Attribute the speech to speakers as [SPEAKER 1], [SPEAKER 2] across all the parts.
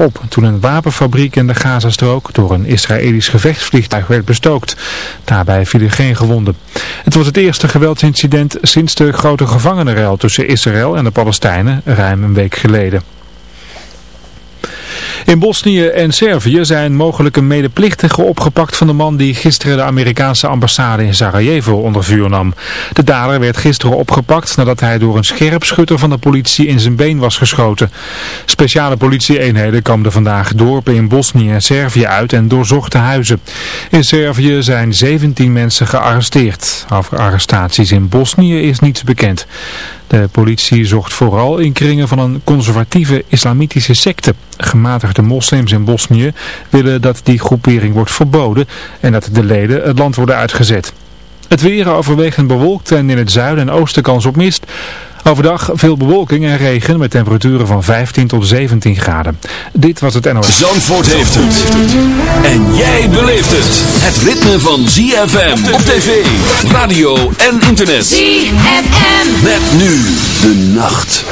[SPEAKER 1] op toen een wapenfabriek in de Gazastrook door een Israëlisch gevechtsvliegtuig werd bestookt. Daarbij vielen geen gewonden. Het was het eerste geweldsincident sinds de grote gevangenenruil tussen Israël en de Palestijnen ruim een week geleden. In Bosnië en Servië zijn mogelijke medeplichtigen opgepakt van de man die gisteren de Amerikaanse ambassade in Sarajevo onder vuur nam. De dader werd gisteren opgepakt nadat hij door een scherpschutter van de politie in zijn been was geschoten. Speciale politieeenheden kamden vandaag dorpen in Bosnië en Servië uit en doorzochten huizen. In Servië zijn 17 mensen gearresteerd. Over arrestaties in Bosnië is niets bekend. De politie zocht vooral in kringen van een conservatieve islamitische secte. Gematigde moslims in Bosnië willen dat die groepering wordt verboden en dat de leden het land worden uitgezet. Het weer overwegend bewolkt en in het zuiden en oosten kans op mist. Overdag veel bewolking en regen met temperaturen van 15 tot 17 graden. Dit was het NOS.
[SPEAKER 2] Zandvoort heeft het. En jij beleeft het. Het ritme van ZFM op tv, radio en internet.
[SPEAKER 3] ZFM.
[SPEAKER 2] Met nu de nacht.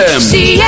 [SPEAKER 4] I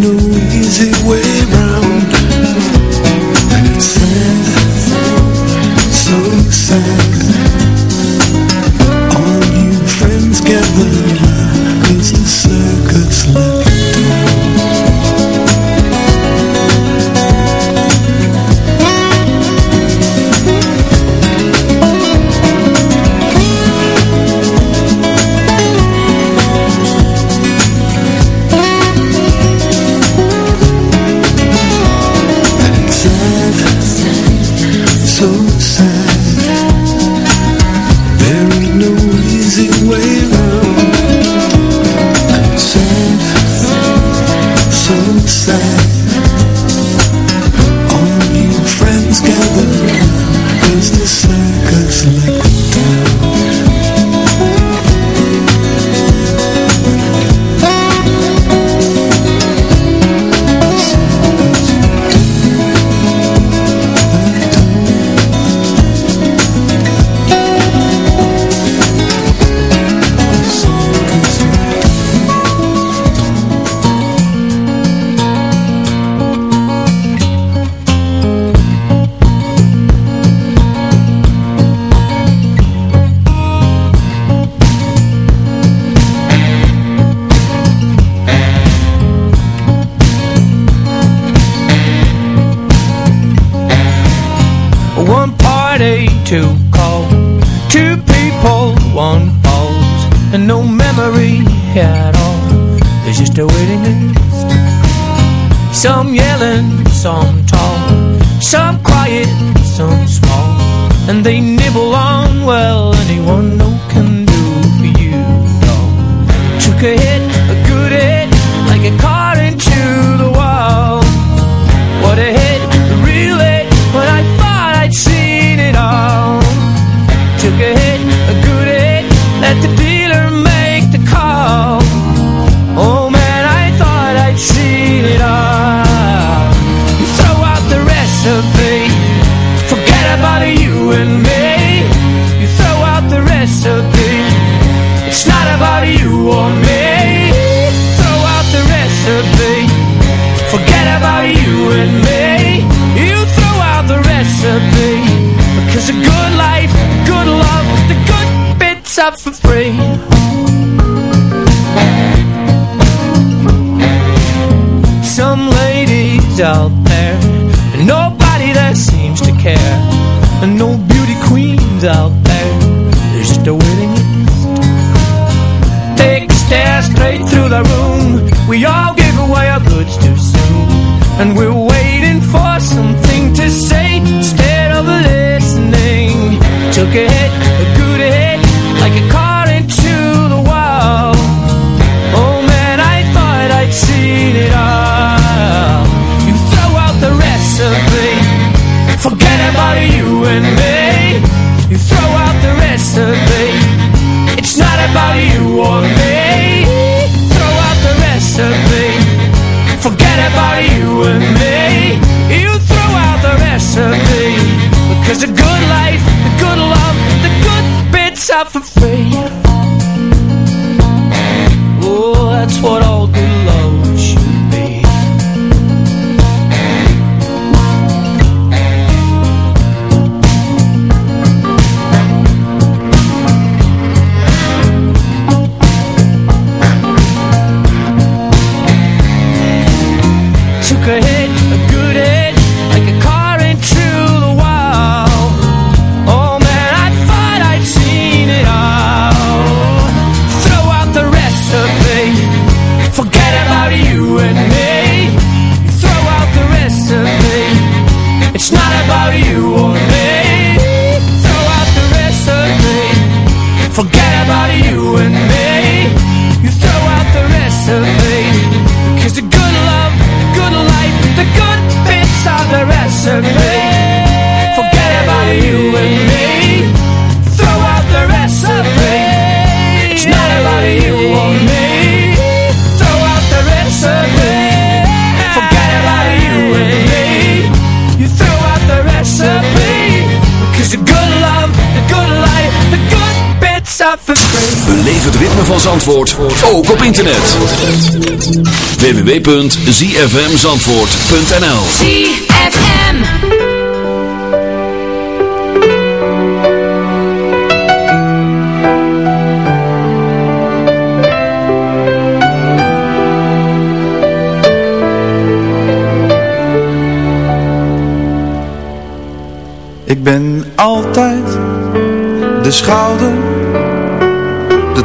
[SPEAKER 5] no
[SPEAKER 6] easy way round. And it's sad, so. sad
[SPEAKER 7] Zandvoort ook op internet. www.zfmzandvoort.nl
[SPEAKER 3] ZFM.
[SPEAKER 8] Ik ben altijd de schouder, de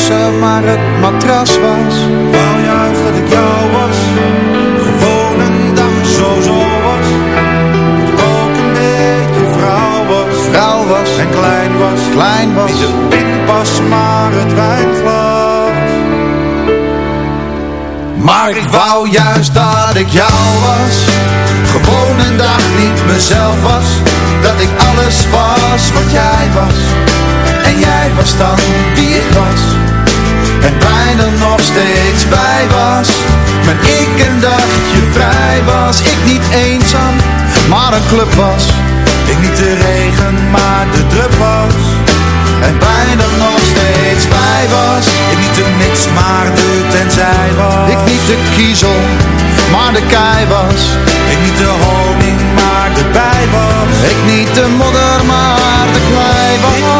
[SPEAKER 8] kussen maar het matras was. Wou juist dat ik jou was, gewoon een dag zo zo was. Dat ik ook een beetje vrouw was, vrouw was en klein was, klein was. Niet de pinpas maar het wijnglas. Maar ik wou juist dat ik jou was Gewoon een dag niet mezelf was Dat ik alles was wat jij was En jij was dan wie ik was En wij er nog steeds bij was. Maar ik een dagje vrij was. Ik niet eenzaam, maar een club was. Ik niet de regen, maar de drup was. En bijna nog steeds bij was. Ik niet de niks, maar de tenzij was. Ik niet de kiezel, maar de kei was. Ik niet de honing, maar de bij was. Ik niet de modder, maar de klei was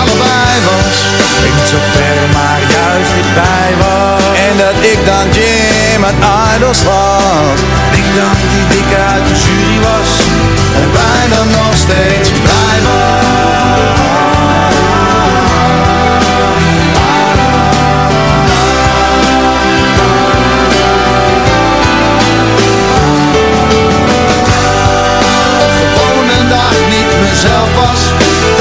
[SPEAKER 8] allebei was. Ik niet zo ver, maar juist dichtbij was. En dat ik dan Jim uit Idols was. Ik dan die dikke uit de jury was. En bijna nog steeds blij niet mezelf was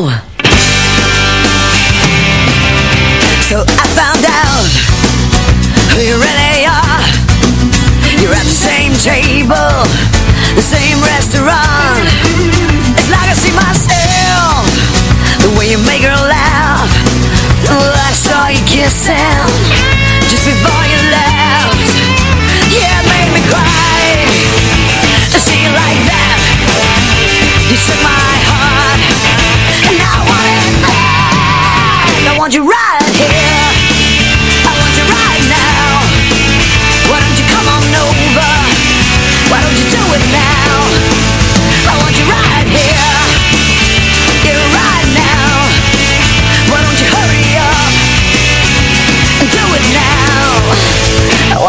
[SPEAKER 9] now So I found out Who you really are. You're at the same table The same restaurant. It's like I see myself The way you make her laugh Oh, I saw you kissing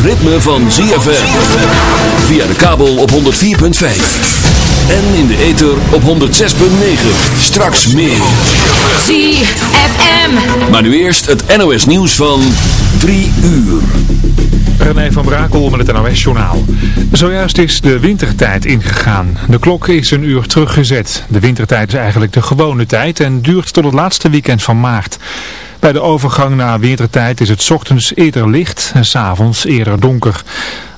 [SPEAKER 7] het ritme van ZFM. Via de kabel op 104.5. En in de ether op 106.9. Straks meer.
[SPEAKER 3] ZFM.
[SPEAKER 7] Maar nu eerst het NOS nieuws van 3 uur.
[SPEAKER 1] René van Brakel met het NOS-journaal. Zojuist is de wintertijd ingegaan. De klok is een uur teruggezet. De wintertijd is eigenlijk de gewone tijd en duurt tot het laatste weekend van maart. Bij de overgang naar wintertijd is het ochtends eerder licht en 's avonds eerder donker.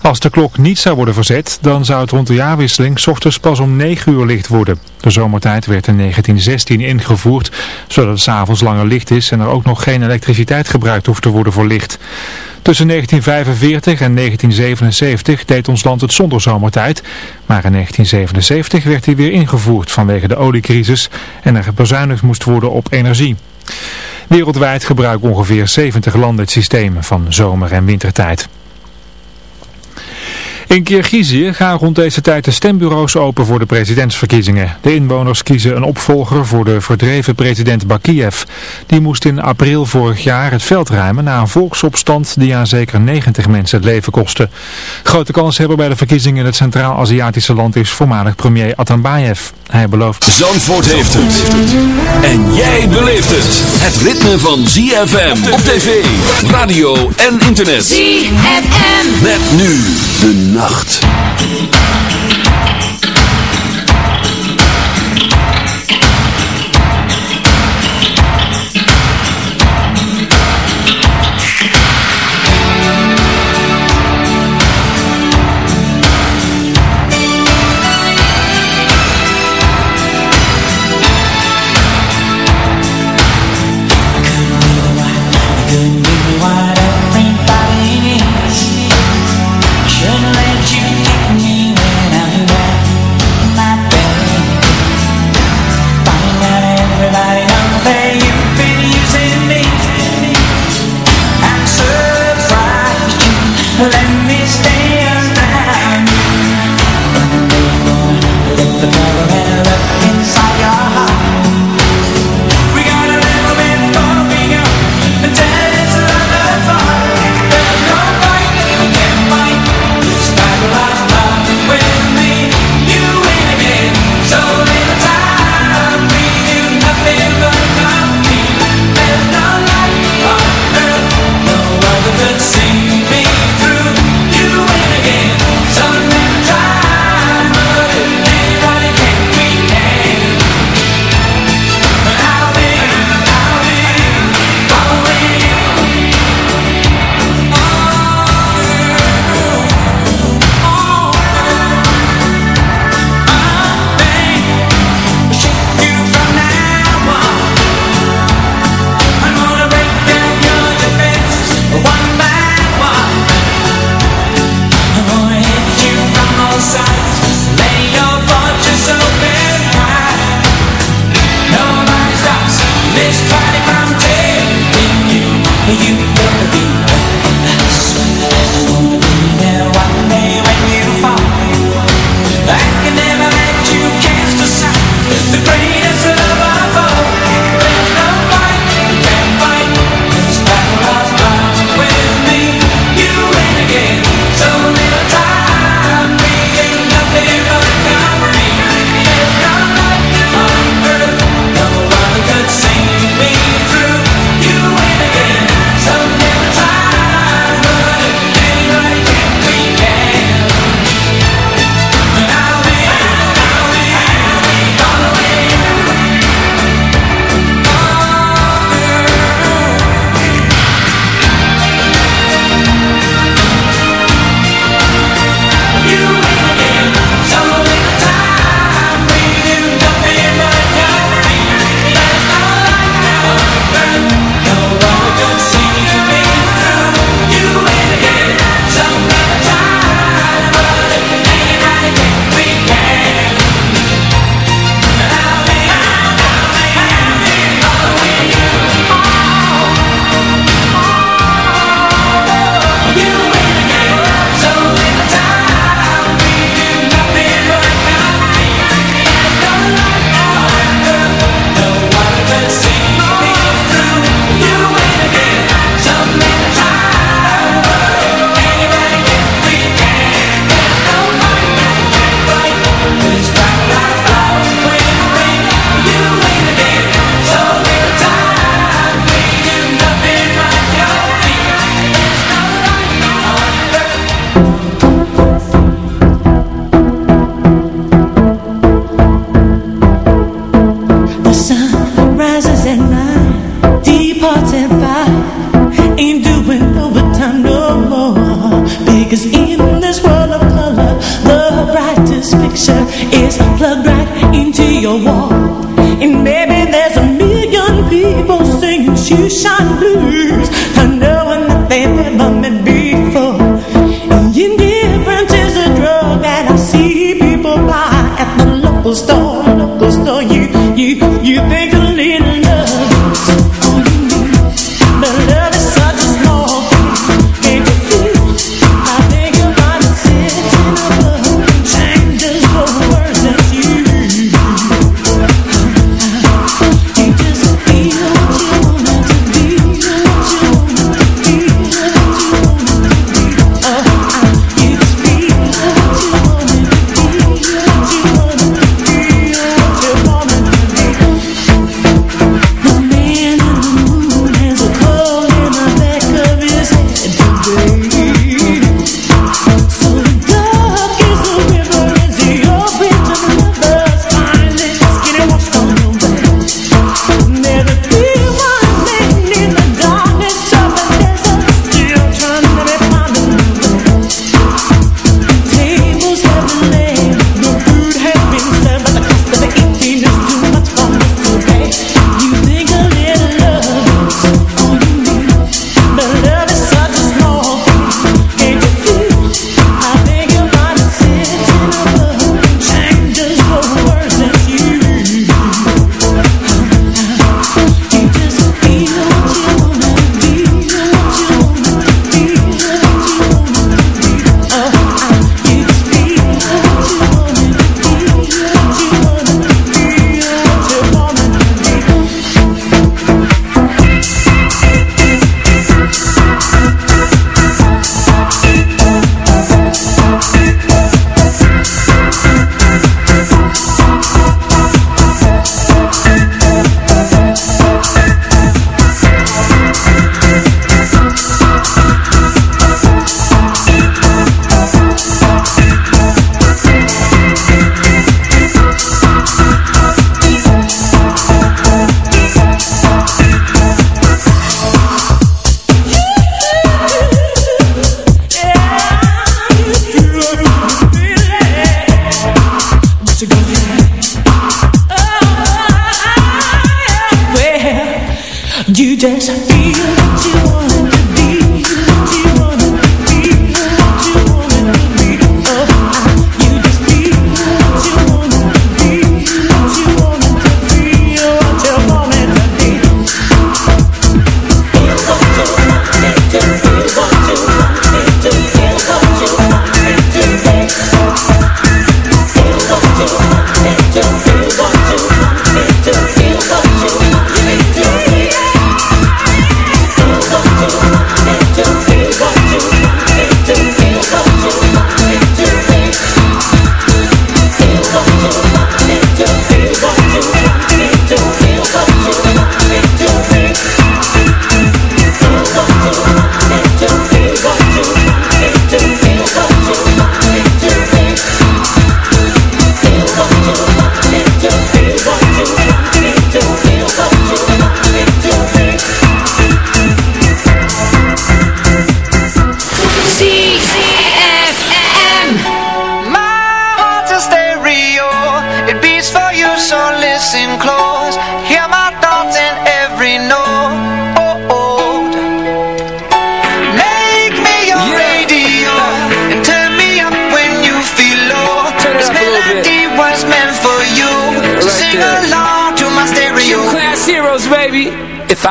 [SPEAKER 1] Als de klok niet zou worden verzet, dan zou het rond de jaarwisseling ochtends pas om 9 uur licht worden. De zomertijd werd in 1916 ingevoerd, zodat het 's avonds langer licht is en er ook nog geen elektriciteit gebruikt hoeft te worden voor licht. Tussen 1945 en 1977 deed ons land het zonder zomertijd, maar in 1977 werd die weer ingevoerd vanwege de oliecrisis en er bezuinigd moest worden op energie. Wereldwijd gebruiken ongeveer 70 landen het systeem van zomer- en wintertijd. In Kirgizië gaan rond deze tijd de stembureaus open voor de presidentsverkiezingen. De inwoners kiezen een opvolger voor de verdreven president Bakiev. Die moest in april vorig jaar het veld ruimen na een volksopstand die aan zeker 90 mensen het leven kostte. Grote kans hebben bij de verkiezingen in het Centraal-Aziatische land is voormalig premier Atambayev. Hij belooft...
[SPEAKER 7] Zandvoort heeft het. En jij beleeft het. Het ritme van ZFM op tv, radio en internet.
[SPEAKER 3] ZFM.
[SPEAKER 7] Met nu de nacht.
[SPEAKER 10] right into your wall. And maybe there's a million people singing shoeshine blues.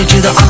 [SPEAKER 2] me to the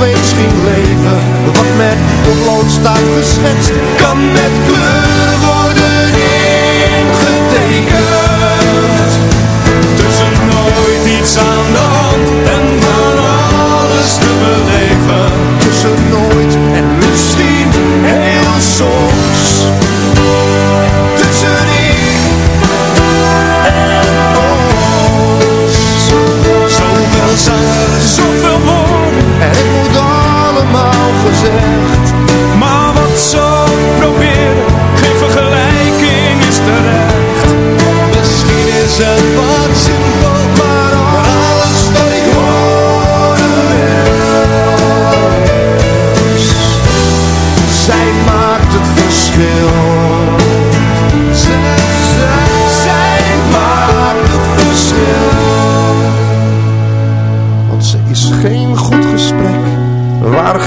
[SPEAKER 11] Opeens ging leven. Wat met potlood staat geschetst, kan met kleur worden ingetekend.
[SPEAKER 12] Tussen nooit iets aan de hand en van alles te beleven.
[SPEAKER 11] Tussen nooit en misschien heel soms. Tussen ik en ons. Zoveel zang,
[SPEAKER 12] Zoveel woorden,
[SPEAKER 11] en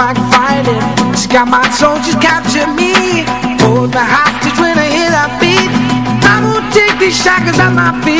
[SPEAKER 13] I
[SPEAKER 14] can find it. Got my soul, she's captured me. Hold me hostage when I hear that beat. I won't take these shackles at my feet.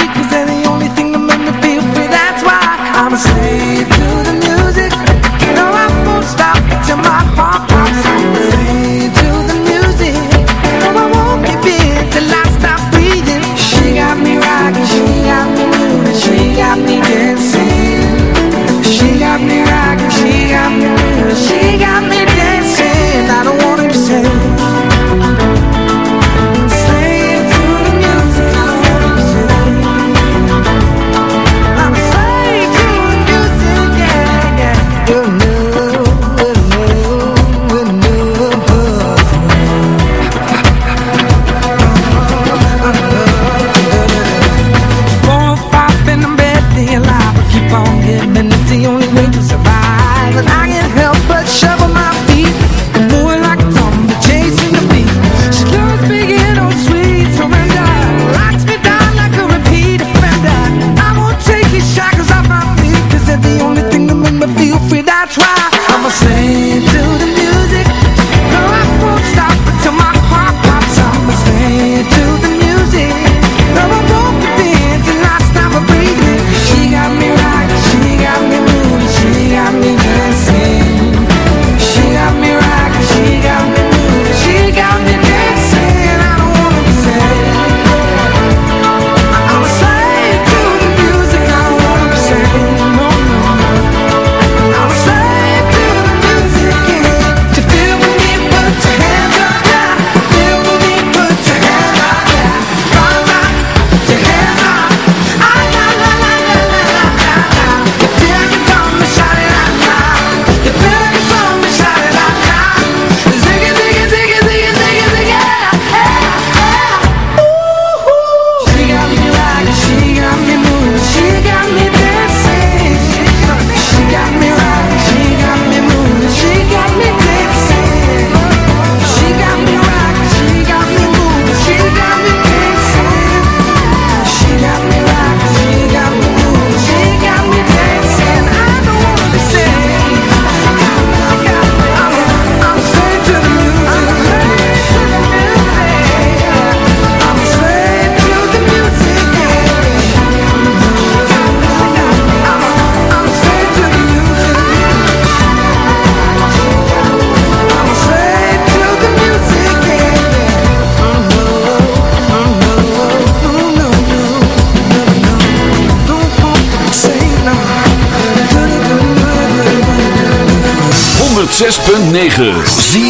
[SPEAKER 14] 9. Zie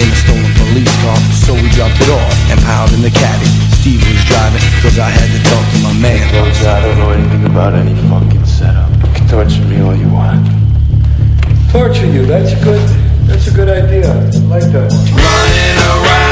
[SPEAKER 14] in a
[SPEAKER 15] stolen police car. So we dropped it off and piled in the caddy. Steve was driving cause I had to talk to my man.
[SPEAKER 16] Because I don't know anything about any fucking setup. You can torture me all you want.
[SPEAKER 2] Torture you, that's a good, that's a good idea. I like that.
[SPEAKER 17] Running around.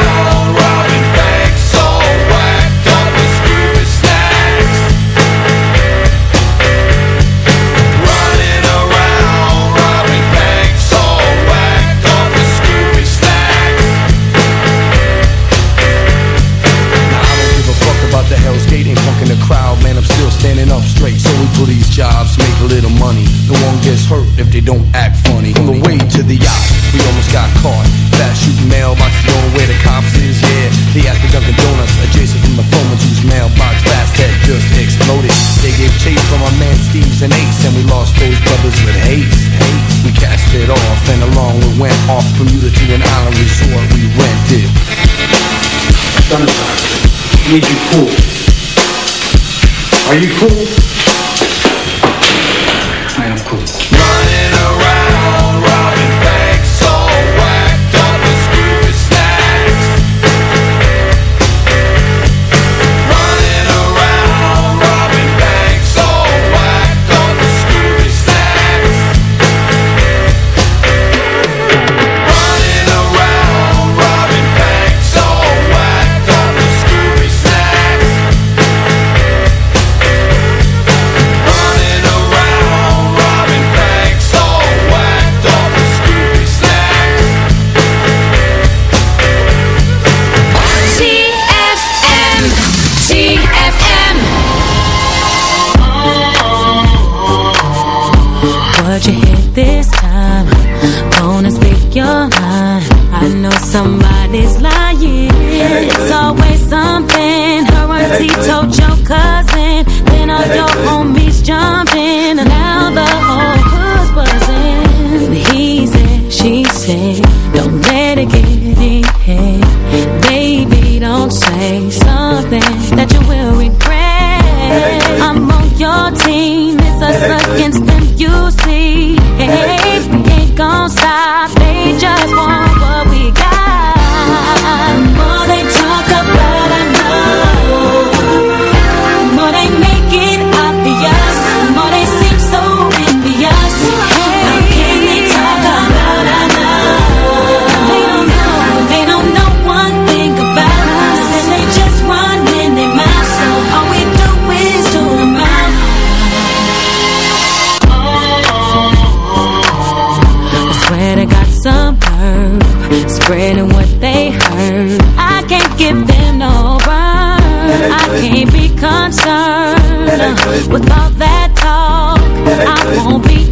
[SPEAKER 15] if they don't act funny. On the way to the yacht, we almost got caught. Fast shooting mailbox, going where the cops is, yeah. They asked the Dunkin' Donuts adjacent from the phone, whose mailbox fast had just exploded. They gave chase from our man Steve's and Ace, and we lost those brothers with haste. We cast it off, and along we went off from you to an island resort we rented.
[SPEAKER 2] Sunshine, need you cool. Are you cool?
[SPEAKER 17] With all
[SPEAKER 3] that talk, I won't be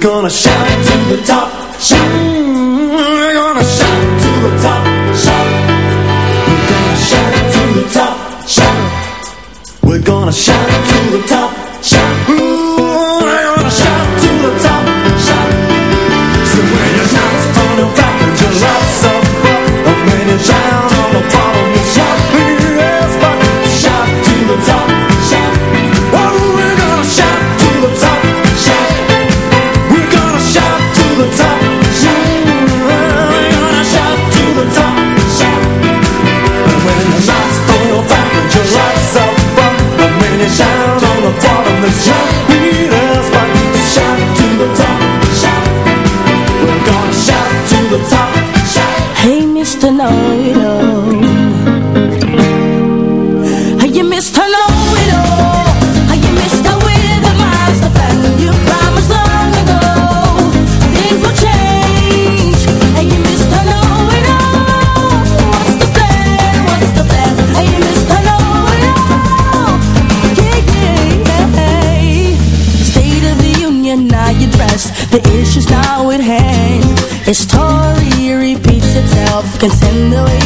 [SPEAKER 6] gonna shout to the top, shout.
[SPEAKER 3] Can send the